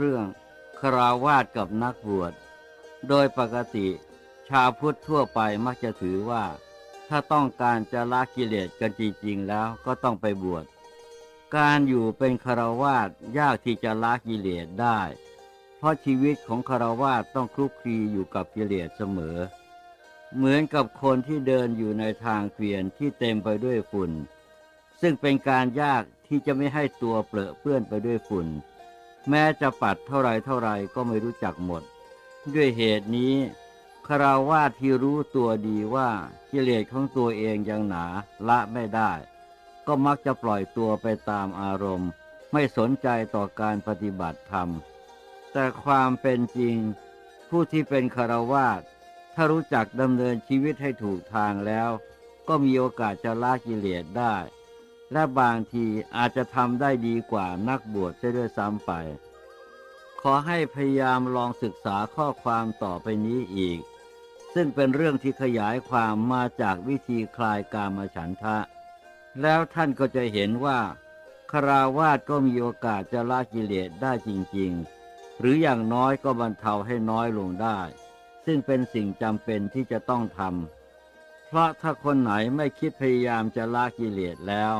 เรื่องคราวาสกับนักบวช โดยปกติ ชาวพุทธทั่วไปมักจะถือว่า ถ้าต้องการจะละกิเลสกันจริงๆแล้วก็ต้องไปบวช การอยู่เป็นคารวาสยากที่จะละกิเลสได้ เพราะชีวิตของคารวาสต้องคลุกคลีอยู่กับกิเลสเสมอ เหมือนกับคนที่เดินอยู่ในทางเกวียนที่เต็มไปด้วยฝุ่น ซึ่งเป็นการยากที่จะไม่ให้ตัวเปรอะเปื้อนไปด้วยฝุ่น แม้จะปัดเท่าไรเท่าไรก็ไม่รู้จักหมด ด้วยเหตุนี้คาราวาที่รู้ตัวดีว่ากิเลสของตัวเองยังหนาละไม่ได้ ก็มักจะปล่อยตัวไปตามอารมณ์ ไม่สนใจต่อการปฏิบัติธรรม แต่ความเป็นจริง ผู้ที่เป็นคารวาสถ้ารู้จักดำเนินชีวิตให้ถูกทางแล้ว ก็มีโอกาสจะละกิเลสได้ และบางทีอาจจะทำได้ดีกว่านักบวชเสียด้วยซ้ำไป ขอให้พยายามลองศึกษาข้อความต่อไปนี้อีก ซึ่งเป็นเรื่องที่ขยายความมาจากวิธีคลายกามฉันทะ แล้วท่านก็จะเห็นว่าคราวาสก็มีโอกาสจะละกิเลสได้จริง ๆ หรืออย่างน้อยก็บรรเทาให้น้อยลงได้ ซึ่งเป็นสิ่งจำเป็นที่จะต้องทำเพราะถ้าคนไหนไม่คิดพยายามจะละกิเลสแล้ว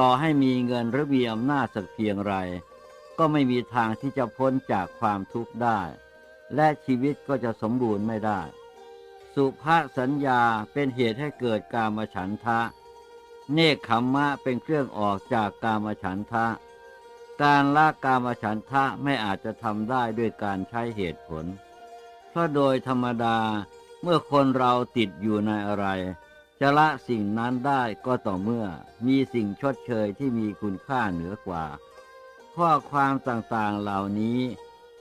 ต่อให้มีเงินหรือมีอำนาจสักเพียงไร ก็ไม่มีทางที่จะพ้นจากความทุกข์ได้ และชีวิตก็จะสมบูรณ์ไม่ได้ สุภาษสัญญาเป็นเหตุให้เกิดกามฉันทะ เนคขมมะเป็นเครื่องออกจากกามฉันทะ การละกามฉันทะไม่อาจจะทำได้ด้วยการใช้เหตุผล เพราะโดยธรรมดาเมื่อคนเราติดอยู่ในอะไร จะละสิ่งนั้นได้ก็ต่อเมื่อมีสิ่งชดเชยที่มีคุณค่าเหนือกว่า ข้อความต่างๆเหล่านี้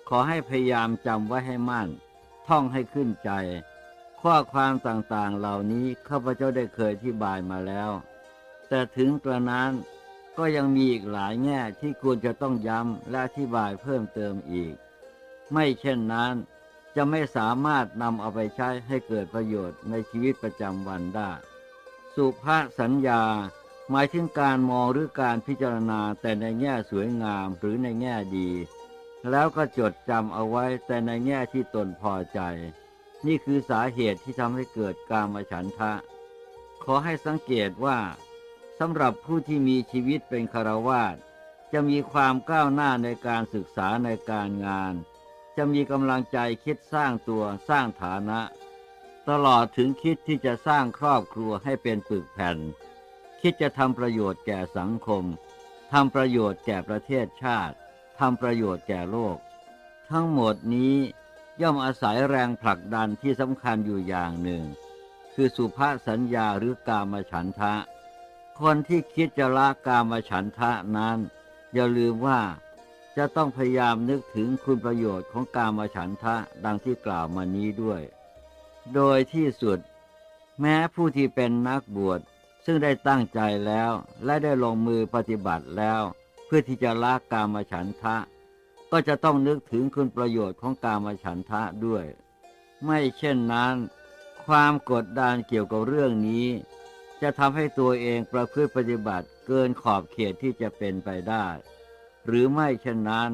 ขอให้พยายามจำไว้ให้มั่น ท่องให้ขึ้นใจ ข้อความต่างๆเหล่านี้ข้าพเจ้าได้เคยอธิบายมาแล้ว แต่ถึงกระนั้นก็ยังมีอีกหลายแง่ที่ควรจะต้องย้ำและอธิบายเพิ่มเติมอีก ไม่เช่นนั้น จะไม่สามารถนำเอาไปใช้ให้เกิดประโยชน์ในชีวิตประจำวันได้ สุภาสัญญา หมายถึงการมองหรือการพิจารณาแต่ในแง่สวยงามหรือในแง่ดี แล้วก็จดจำเอาไว้แต่ในแง่ที่ตนพอใจ นี่คือสาเหตุที่ทำให้เกิดกามฉันทะ ขอให้สังเกตว่าสำหรับผู้ที่มีชีวิตเป็นคารวาสจะมีความก้าวหน้าในการศึกษาในการงาน จะมีกำลังใจคิดสร้างตัวสร้างฐานะ ตลอดถึงคิดที่จะสร้างครอบครัวให้เป็นปึกแผ่น คิดจะทำประโยชน์แก่สังคมทำประโยชน์แก่ประเทศชาติทำประโยชน์แก่โลก ทั้งหมดนี้ย่อมอาศัยแรงผลักดันที่สำคัญอยู่อย่างหนึ่ง คือสุภาสัญญาหรือกามฉันทะ คนที่คิดจะละกามฉันทะนั้น อย่าลืมว่า จะต้องพยายามนึกถึงคุณประโยชน์ของการมาฉันทะดังที่กล่าวมานี้ด้วย โดยที่สุด แม้ผู้ที่เป็นนักบวชซึ่งได้ตั้งใจแล้วและได้ลงมือปฏิบัติแล้ว เพื่อที่จะละกามฉันทะ ก็จะต้องนึกถึงคุณประโยชน์ของกามฉันทะด้วย ไม่เช่นนั้น ความกดดันเกี่ยวกับเรื่องนี้ จะทำให้ตัวเองประพฤติปฏิบัติเกินขอบเขตที่จะเป็นไปได้ หรือไม่เช่นนั้น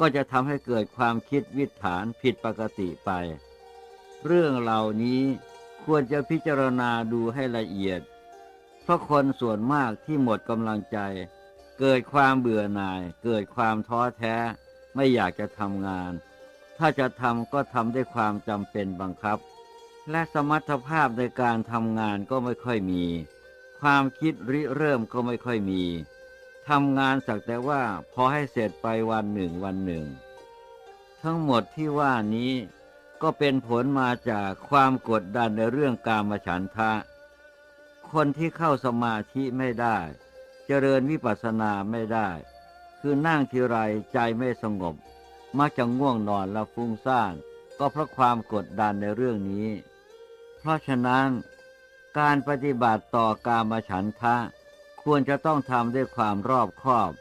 ก็จะทำให้เกิดความคิดวิถานผิดปกติไป เรื่องเหล่านี้ควรจะพิจารณาดูให้ละเอียด เพราะคนส่วนมากที่หมดกำลังใจ เกิดความเบื่อหน่าย เกิดความท้อแท้ ไม่อยากจะทำงาน ถ้าจะทำก็ทำด้วยความจำเป็นบังคับ และสมรรถภาพในการทำงานก็ไม่ค่อยมี ความคิดริเริ่มก็ไม่ค่อยมี ทำงานสักแต่ว่าพอให้เสร็จไปวันหนึ่งวันหนึ่ง ทั้งหมดที่ว่านี้ก็เป็นผลมาจากความกดดันในเรื่องกามฉันทะ คนที่เข้าสมาธิไม่ได้ เจริญวิปัสสนาไม่ได้ คือนั่งทีไรใจไม่สงบ มักจะง่วงนอนและฟุ้งซ่าน ก็เพราะความกดดันในเรื่องนี้ เพราะฉะนั้น การปฏิบัติต่อกามฉันทะ ควรจะต้องทำด้วยความรอบคอบ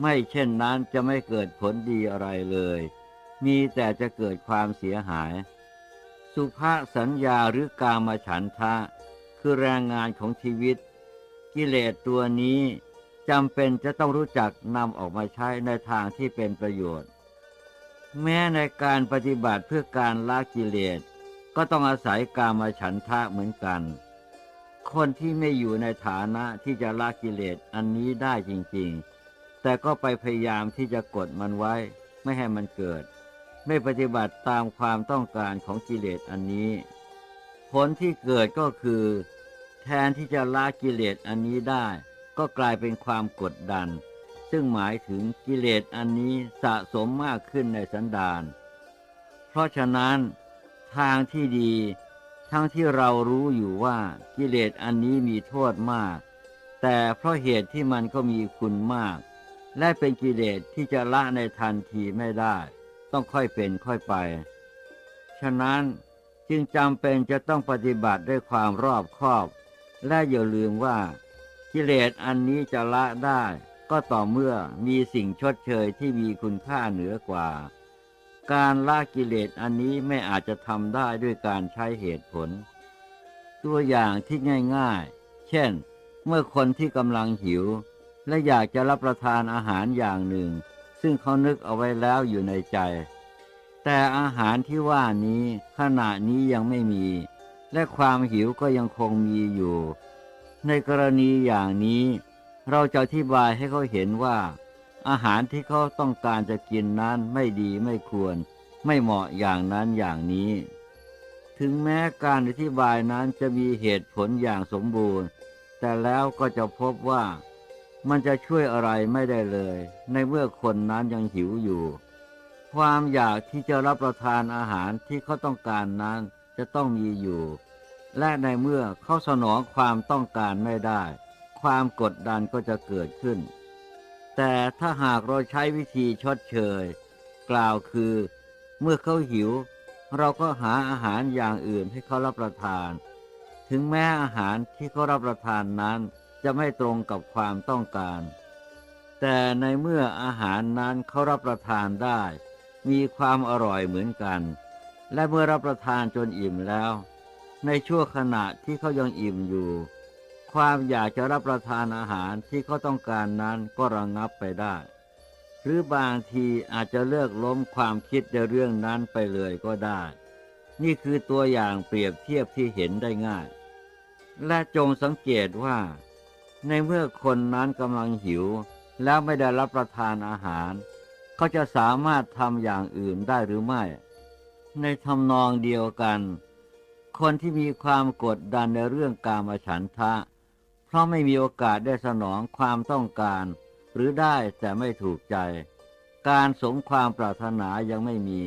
ไม่เช่นนั้นจะไม่เกิดผลดีอะไรเลย มีแต่จะเกิดความเสียหาย สุภาสัญญาหรือกามฉันทะ คือแรงงานของชีวิต กิเลสตัวนี้จำเป็นจะต้องรู้จักนำออกมาใช้ในทางที่เป็นประโยชน์ แม้ในการปฏิบัติเพื่อการละกิเลส ก็ต้องอาศัยกามฉันทะเหมือนกัน คนที่ไม่อยู่ในฐานะที่จะละกิเลสอันนี้ได้จริง ๆ แต่ก็ไปพยายามที่จะกดมันไว้ ไม่ให้มันเกิด ไม่ปฏิบัติตามความต้องการของกิเลสอันนี้ ผลที่เกิดก็คือ แทนที่จะละกิเลสอันนี้ได้ ก็กลายเป็นความกดดัน ซึ่งหมายถึงกิเลสอันนี้สะสมมากขึ้นในสันดาน เพราะฉะนั้นทางที่ดี ทั้งที่เรารู้อยู่ว่ากิเลสอันนี้มีโทษมาก แต่เพราะเหตุที่มันก็มีคุณมาก และเป็นกิเลสที่จะละในทันทีไม่ได้ ต้องค่อยเป็นค่อยไป ฉะนั้นจึงจำเป็นจะต้องปฏิบัติด้วยความรอบคอบ และอย่าลืมว่า กิเลสอันนี้จะละได้ ก็ต่อเมื่อมีสิ่งชดเชยที่มีคุณค่าเหนือกว่า การละกิเลสอันนี้ไม่อาจจะทำได้ด้วยการใช้เหตุผล ตัวอย่างที่ง่ายๆ เช่น เมื่อคนที่กำลังหิว และอยากจะรับประทานอาหารอย่างหนึ่ง ซึ่งเขานึกเอาไว้แล้วอยู่ในใจ แต่อาหารที่ว่านี้ขณะนี้ยังไม่มี และความหิวก็ยังคงมีอยู่ ในกรณีอย่างนี้ เราจะอธิบายให้เขาเห็นว่า อาหารที่เขาต้องการจะกินนั้นไม่ดีไม่ควร ไม่เหมาะอย่างนั้นอย่างนี้ ถึงแม้การอธิบายนั้นจะมีเหตุผลอย่างสมบูรณ์ แต่แล้วก็จะพบว่ามันจะช่วยอะไรไม่ได้เลย ในเมื่อคนนั้นยังหิวอยู่ ความอยากที่จะรับประทานอาหารที่เขาต้องการนั้นจะต้องมีอยู่ และในเมื่อเขาสนองความต้องการไม่ได้ ความกดดันก็จะเกิดขึ้น แต่ถ้าหากเราใช้วิธีชดเชย กล่าวคือ เมื่อเขาหิว เราก็หาอาหารอย่างอื่นให้เขารับประทาน ถึงแม้อาหารที่เขารับประทานนั้นจะไม่ตรงกับความต้องการ แต่ในเมื่ออาหารนั้นเขารับประทานได้ มีความอร่อยเหมือนกัน และเมื่อรับประทานจนอิ่มแล้ว ในช่วงขณะที่เขายังอิ่มอยู่ ความอยากจะรับประทานอาหารที่เขาต้องการนั้นก็ระงงับไปได้ หรือบางทีอาจจะเลิกล้มความคิดในเรื่องนั้นไปเลยก็ได้ นี่คือตัวอย่างเปรียบเทียบที่เห็นได้ง่าย และจงสังเกตว่า ในเมื่อคนนั้นกำลังหิว แล้วไม่ได้รับประทานอาหาร เขาจะสามารถทำอย่างอื่นได้หรือไม่ ในทำนองเดียวกันคนที่มีความกดดันในเรื่องการมาฉันทะ เพราะไม่มีโอกาสได้สนองความต้องการ หรือได้แต่ไม่ถูกใจ การสมความปรารถนายังไม่มี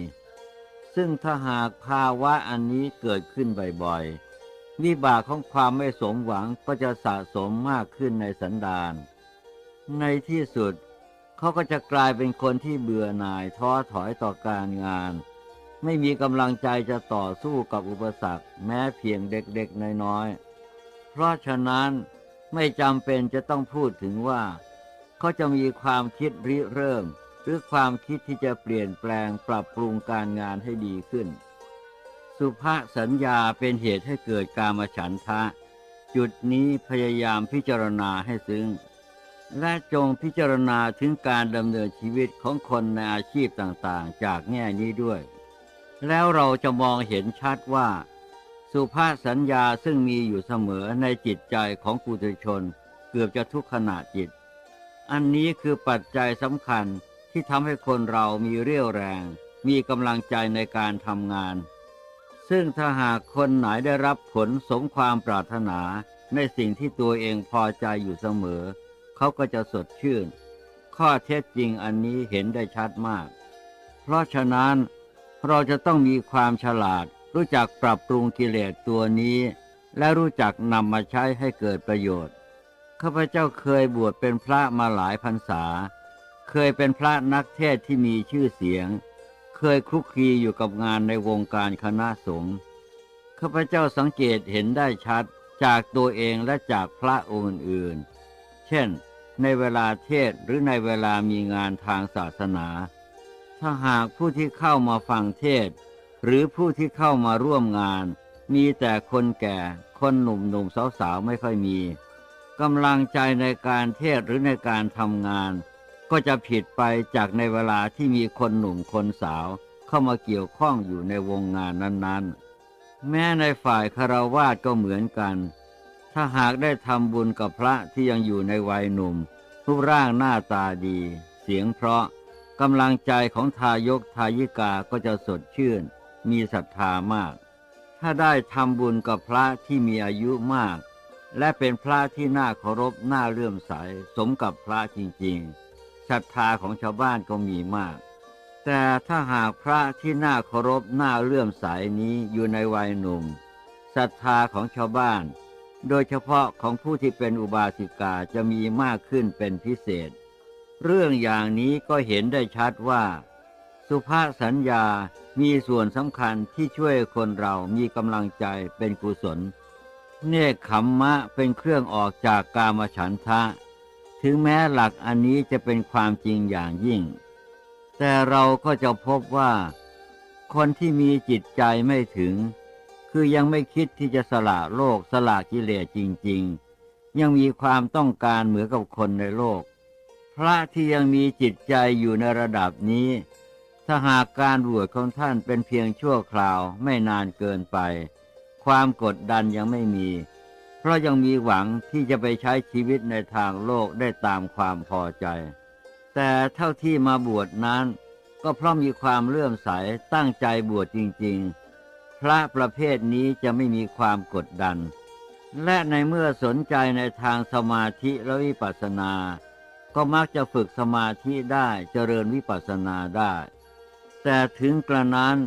ซึ่งถ้าหากภาวะอันนี้เกิดขึ้นบ่อยๆวิบากของความไม่สมหวังก็จะสะสมมากขึ้นในสันดาน ในที่สุดเขาก็จะกลายเป็นคนที่เบื่อหน่ายท้อถอยต่อการงาน ไม่มีกำลังใจจะต่อสู้กับอุปสรรคแม้เพียงเด็กๆน้อยๆเพราะฉะนั้น ไม่จำเป็นจะต้องพูดถึงว่า เขาจะมีความคิดริเริ่ม หรือความคิดที่จะเปลี่ยนแปลงปรับปรุงการงานให้ดีขึ้น สุภาสัญญาเป็นเหตุให้เกิดการมาฉันทะ จุดนี้พยายามพิจารณาให้ซึ้งและจงพิจารณาถึงการดำเนินชีวิตของคนในอาชีพต่างๆ จากแง่นี้ด้วย แล้วเราจะมองเห็นชัดว่า สุภาษสัญญาซึ่งมีอยู่เสมอในจิตใจของปุถุชน เกือบจะทุกขณะจิต อันนี้คือปัจจัยสำคัญที่ทำให้คนเรามีเรี่ยวแรง มีกำลังใจในการทำงาน ซึ่งถ้าหากคนไหนได้รับผลสมความปรารถนาในสิ่งที่ตัวเองพอใจอยู่เสมอ เขาก็จะสดชื่น ข้อเท็จจริงอันนี้เห็นได้ชัดมาก เพราะฉะนั้นเราจะต้องมีความฉลาด รู้จักปรับปรุงกิเลสตัวนี้ และรู้จักนำมาใช้ให้เกิดประโยชน์ ข้าพเจ้าเคยบวชเป็นพระมาหลายพรรษา เคยเป็นพระนักเทศที่มีชื่อเสียง เคยคลุกคลีอยู่กับงานในวงการคณะสงฆ์ข้าพเจ้าสังเกตเห็นได้ชัดจากตัวเองและจากพระองค์อื่น เช่น ในเวลาเทศหรือในเวลามีงานทางศาสนา ถ้าหากผู้ที่เข้ามาฟังเทศ หรือผู้ที่เข้ามาร่วมงาน มีแต่คนแก่ คนหนุ่มหนุ่มสาวๆไม่ค่อยมีกำลังใจในการเทศหรือในการทำงานก็ก็จะผิดไปจากในเวลาที่มีคนหนุ่มคนสาว เข้ามาเกี่ยวข้องอยู่ในวงงานนั้นๆ แม้ในฝ่ายคารวาสก็เหมือนกัน ถ้าหากได้ทำบุญกับพระที่ยังอยู่ในวัยหนุ่ม รูปร่างหน้าตาดี เสียงเพราะกำลังใจของทายกทายิกาก็จะสดชื่น มีศรัทธามาก ถ้าได้ทำบุญกับพระที่มีอายุมาก และเป็นพระที่น่าเคารพน่าเลื่อมใสสมกับพระจริงๆศรัทธาของชาวบ้านก็มีมาก แต่ถ้าหากพระที่น่าเคารพน่าเลื่อมใสนี้อยู่ในวัยหนุ่มศรัทธาของชาวบ้าน โดยเฉพาะของผู้ที่เป็นอุบาสิกาจะมีมากขึ้นเป็นพิเศษ เรื่องอย่างนี้ก็เห็นได้ชัดว่า สุภาษสัญญามีส่วนสำคัญที่ช่วยคนเรามีกำลังใจเป็นกุศล เนคขมมะเป็นเครื่องออกจากกามฉันทะ ถึงแม้หลักอันนี้จะเป็นความจริงอย่างยิ่ง แต่เราก็จะพบว่า คนที่มีจิตใจไม่ถึง คือยังไม่คิดที่จะสละโลกสละกิเลสจริง ๆ ยังมีความต้องการเหมือนกับคนในโลก พระที่ยังมีจิตใจอยู่ในระดับนี้ ถ้าหากการบวชของท่านเป็นเพียงชั่วคราวไม่นานเกินไป ความกดดันยังไม่มี เพราะยังมีหวังที่จะไปใช้ชีวิตในทางโลกได้ตามความพอใจ แต่เท่าที่มาบวชนั้น ก็เพราะมีความเลื่อมใสตั้งใจบวชจริง ๆ พระประเภทนี้จะไม่มีความกดดัน และในเมื่อสนใจในทางสมาธิและวิปัสสนา ก็มักจะฝึกสมาธิได้เจริญวิปัสสนาได้ แต่ถึงกระนั้น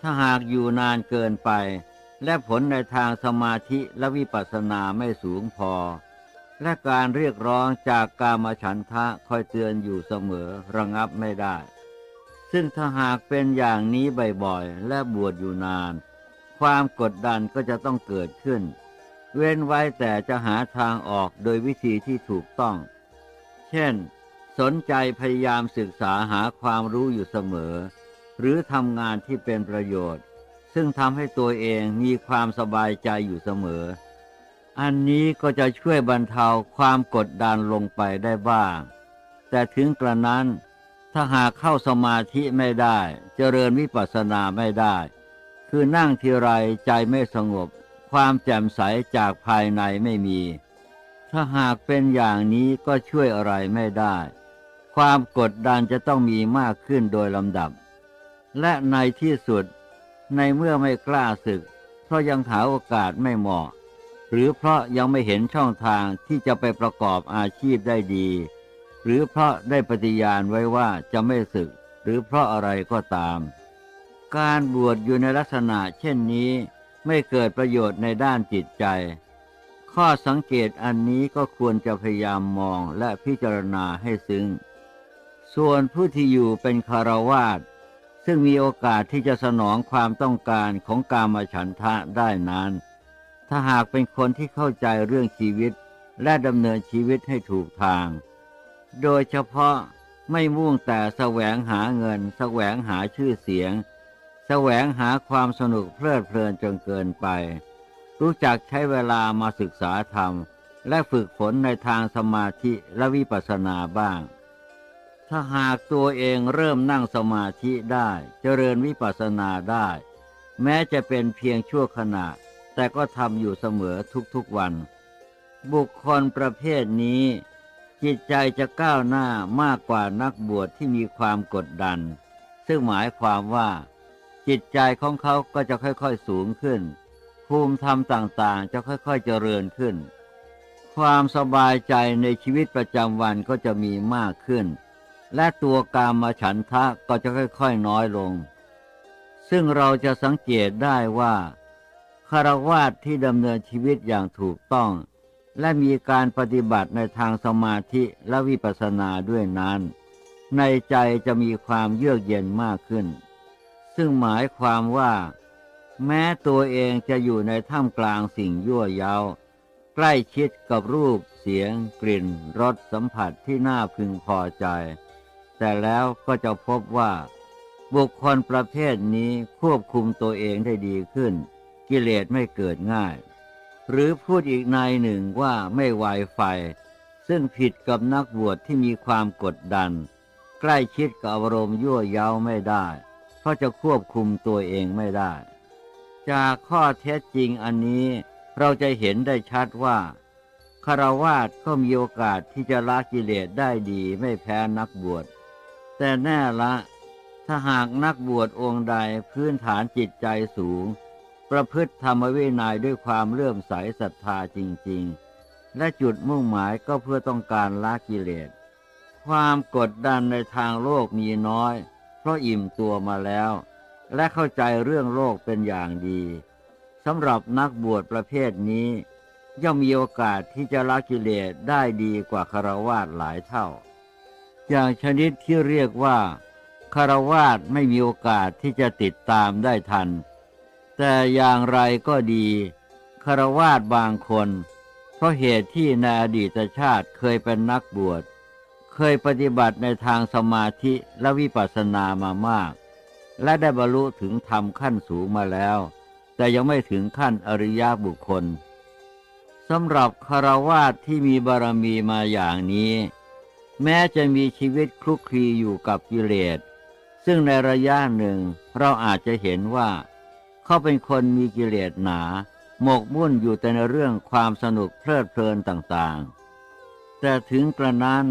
ถ้าหากอยู่นานเกินไป และผลในทางสมาธิและวิปัสสนาไม่สูงพอ และการเรียกร้องจากกามฉันทะคอยเตือนอยู่เสมอระงับไม่ได้ ซึ่งถ้าหากเป็นอย่างนี้บ่อยๆและบวชอยู่นาน ความกดดันก็จะต้องเกิดขึ้น เว้นไว้แต่จะหาทางออกโดยวิธีที่ถูกต้อง เช่น สนใจพยายามศึกษาหาความรู้อยู่เสมอ หรือทำงานที่เป็นประโยชน์ ซึ่งทำให้ตัวเองมีความสบายใจอยู่เสมอ อันนี้ก็จะช่วยบรรเทาความกดดันลงไปได้บ้าง แต่ถึงกระนั้น ถ้าหากเข้าสมาธิไม่ได้ เจริญวิปัสสนาไม่ได้ คือนั่งทีไรใจไม่สงบ ความแจ่มใสจากภายในไม่มี ถ้าหากเป็นอย่างนี้ก็ช่วยอะไรไม่ได้ ความกดดันจะต้องมีมากขึ้นโดยลำดับ และในที่สุด ในเมื่อไม่กล้าศึก เพราะยังหาโอกาสไม่เหมาะ หรือเพราะยังไม่เห็นช่องทางที่จะไปประกอบอาชีพได้ดี หรือเพราะได้ปฏิญาณไว้ว่าจะไม่ศึก หรือเพราะอะไรก็ตาม การบวชอยู่ในลักษณะเช่นนี้ไม่เกิดประโยชน์ในด้านจิตใจ ข้อสังเกตอันนี้ก็ควรจะพยายามมองและพิจารณาให้ซึ้ง ส่วนผู้ที่อยู่เป็นคารวาส ซึ่งมีโอกาสที่จะสนองความต้องการของกามฉันทะได้นั้น ถ้าหากเป็นคนที่เข้าใจเรื่องชีวิตและดำเนินชีวิตให้ถูกทาง โดยเฉพาะไม่มุ่งแต่แสวงหาเงิน แสวงหาชื่อเสียง แสวงหาความสนุกเพลิดเพลินจนเกินไป รู้จักใช้เวลามาศึกษาธรรม และฝึกฝนในทางสมาธิและวิปัสสนาบ้าง ถ้าหากตัวเองเริ่มนั่งสมาธิได้ เจริญวิปัสสนาได้ แม้จะเป็นเพียงชั่วขณะ แต่ก็ทำอยู่เสมอทุกๆวัน บุคคลประเภทนี้ จิตใจจะก้าวหน้ามากกว่านักบวชที่มีความกดดัน ซึ่งหมายความว่า จิตใจของเขาก็จะค่อยๆสูงขึ้น ภูมิธรรมต่างๆ จะค่อยๆเจริญขึ้น ความสบายใจในชีวิตประจำวันก็จะมีมากขึ้น และตัวกามมาฉันทะก็จะค่อยๆน้อยลง ซึ่งเราจะสังเกตได้ว่าคารวาสที่ดำเนินชีวิตอย่างถูกต้อง และมีการปฏิบัติในทางสมาธิและวิปัสสนาด้วยนั้น ในใจจะมีความเยือกเย็นมากขึ้น ซึ่งหมายความว่า แม้ตัวเองจะอยู่ในท่ามกลางสิ่งยั่วยาใกล้ชิดกับรูป เสียง กลิ่นรสสัมผัสที่น่าพึงพอใจ แต่แล้วก็จะพบว่า บุคคลประเภทนี้ควบคุมตัวเองได้ดีขึ้น กิเลสไม่เกิดง่าย หรือพูดอีกนายหนึ่งว่าไม่ไวไฟ ซึ่งผิดกับนักบวชที่มีความกดดัน ใกล้ชิดกับอารมณ์ยั่วเย้าไม่ได้ เพราะจะควบคุมตัวเองไม่ได้ จากข้อเท็จจริงอันนี้เราจะเห็นได้ชัดว่าคารวาสก็มีโอกาสที่จะละกิเลสได้ดีไม่แพ้นักบวช แต่แน่ละ ถ้าหากนักบวชองค์ใดพื้นฐานจิตใจสูง ประพฤติธรรมวินัยด้วยความเลื่อมใสศรัทธาจริง ๆ และจุดมุ่งหมายก็เพื่อต้องการละกิเลส ความกดดันในทางโลกมีน้อย เพราะอิ่มตัวมาแล้ว และเข้าใจเรื่องโลกเป็นอย่างดีสำหรับนักบวชประเภทนี้ ย่อมมีโอกาสที่จะละกิเลสได้ดีกว่าคารวาสหลายเท่า อย่างชนิดที่เรียกว่าคารวาสไม่มีโอกาสที่จะติดตามได้ทัน แต่อย่างไรก็ดีคารวาสบางคน เพราะเหตุที่ในอดีตชาติเคยเป็นนักบวช เคยปฏิบัติในทางสมาธิและวิปัสสนามามาก และได้บรรลุถึงธรรมขั้นสูงมาแล้ว แต่ยังไม่ถึงขั้นอริยบุคคลสำหรับคารวาสที่มีบารมีมาอย่างนี้ แม้จะมีชีวิตคลุกคลีอยู่กับกิเลส ซึ่งในระยะหนึ่งเราอาจจะเห็นว่า เขาเป็นคนมีกิเลสหนา หมกมุ่นอยู่แต่ในเรื่องความสนุกเพลิดเพลินต่างๆ แต่ถึงกระนั้น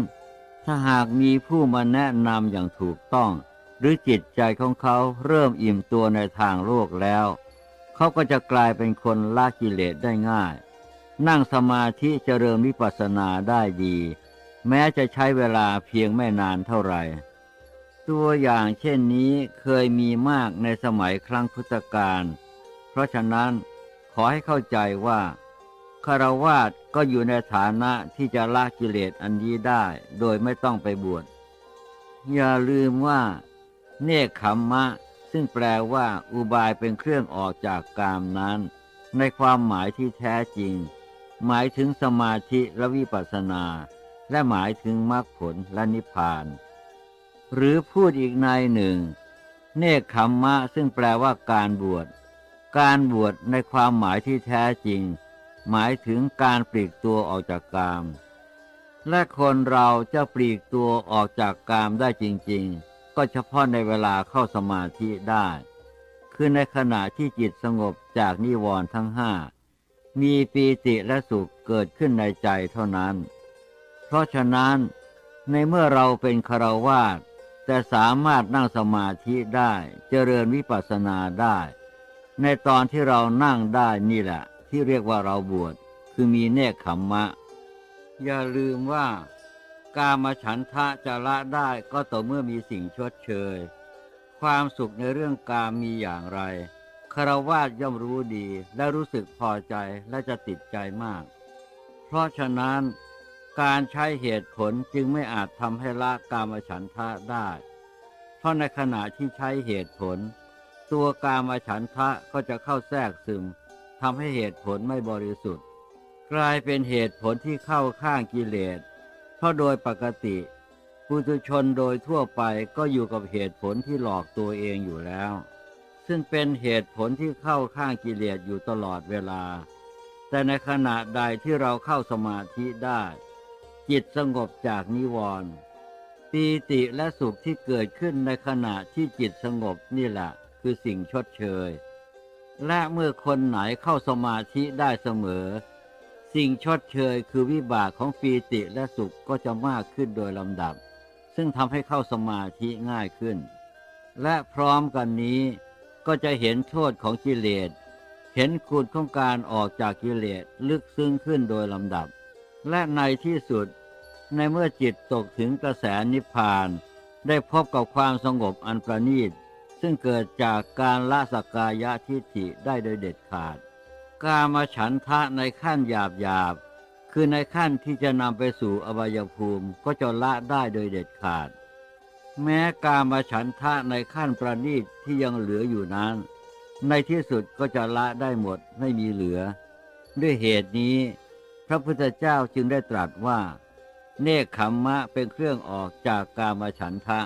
ถ้าหากมีผู้มาแนะนำอย่างถูกต้อง หรือจิตใจของเขาเริ่มอิ่มตัวในทางโลกแล้ว เขาก็จะกลายเป็นคนละกิเลสได้ง่าย นั่งสมาธิเจริญวิปัสสนาได้ดี แม้จะใช้เวลาเพียงไม่นานเท่าไหร่ ตัวอย่างเช่นนี้เคยมีมากในสมัยครั้งพุทธกาล เพราะฉะนั้นขอให้เข้าใจว่าคารวาสก็อยู่ในฐานะที่จะละกิเลสอันนี้ได้โดยไม่ต้องไปบวช อย่าลืมว่า เนคขมมะ ซึ่งแปลว่าอุบายเป็นเครื่องออกจากกามนั้น ในความหมายที่แท้จริง หมายถึงสมาธิและวิปัสสนา และหมายถึงมรรคผลและนิพพาน หรือพูดอีกในหนึ่ง เนคขมมะซึ่งแปลว่าการบวช การบวชในความหมายที่แท้จริง หมายถึงการปลีกตัวออกจากกาม และคนเราจะปลีกตัวออกจากกามได้จริง ๆ ก็เฉพาะในเวลาเข้าสมาธิได้ คือในขณะที่จิตสงบจากนิวรณ์ทั้งห้ามีปีติและสุขเกิดขึ้นในใจเท่านั้น เพราะฉะนั้นในเมื่อเราเป็นคารวาสแต่สามารถนั่งสมาธิได้เจริญวิปัสสนาได้ ในตอนที่เรานั่งได้นี่แหละ ที่เรียกว่าเราบวชคือมีเนคขมมะ อย่าลืมว่า กามฉันทะจะละได้ก็ต่อเมื่อมีสิ่งชดเชย ความสุขในเรื่องกามมีอย่างไรคารวาสย่อมรู้ดีและรู้สึกพอใจและจะติดใจมาก เพราะฉะนั้น การใช้เหตุผลจึงไม่อาจทำให้ละกามฉันทะได้ เพราะในขณะที่ใช้เหตุผล ตัวกามฉันทะก็จะเข้าแทรกซึมทำให้เหตุผลไม่บริสุทธิ์ กลายเป็นเหตุผลที่เข้าข้างกิเลส เพราะโดยปกติปุถุชนโดยทั่วไปก็อยู่กับเหตุผลที่หลอกตัวเองอยู่แล้ว ซึ่งเป็นเหตุผลที่เข้าข้างกิเลสอยู่ตลอดเวลา แต่ในขณะใดที่เราเข้าสมาธิได้ จิตสงบจากนิวรณ์ปีติและสุขที่เกิดขึ้นในขณะที่จิตสงบนี่แหละคือสิ่งชดเชย และเมื่อคนไหนเข้าสมาธิได้เสมอ สิ่งชดเชยคือวิบากของปีติและสุขก็จะมากขึ้นโดยลำดับ ซึ่งทำให้เข้าสมาธิง่ายขึ้น และพร้อมกันนี้ก็จะเห็นโทษของกิเลสเห็นคุณของการออกจากกิเลสลึกซึ้งขึ้นโดยลำดับ และในที่สุด ในเมื่อจิตตกถึงกระแสนิพพาน ได้พบกับความสงบอันประณีต ซึ่งเกิดจากการละสกกายะทิฏฐิได้โดยเด็ดขาด กามาฉันทะในขั้นหยาบหยาบคือในขั้นที่จะนำไปสู่อบายภูมิก็จะละได้โดยเด็ดขาด แม้กามาฉันทะในขั้นประณีตที่ยังเหลืออยู่นั้น ในที่สุดก็จะละได้หมดไม่มีเหลือ ด้วยเหตุนี้ พระพุทธเจ้าจึงได้ตรัสว่า เนคขมมะเป็นเครื่องออกจากกามฉันทะ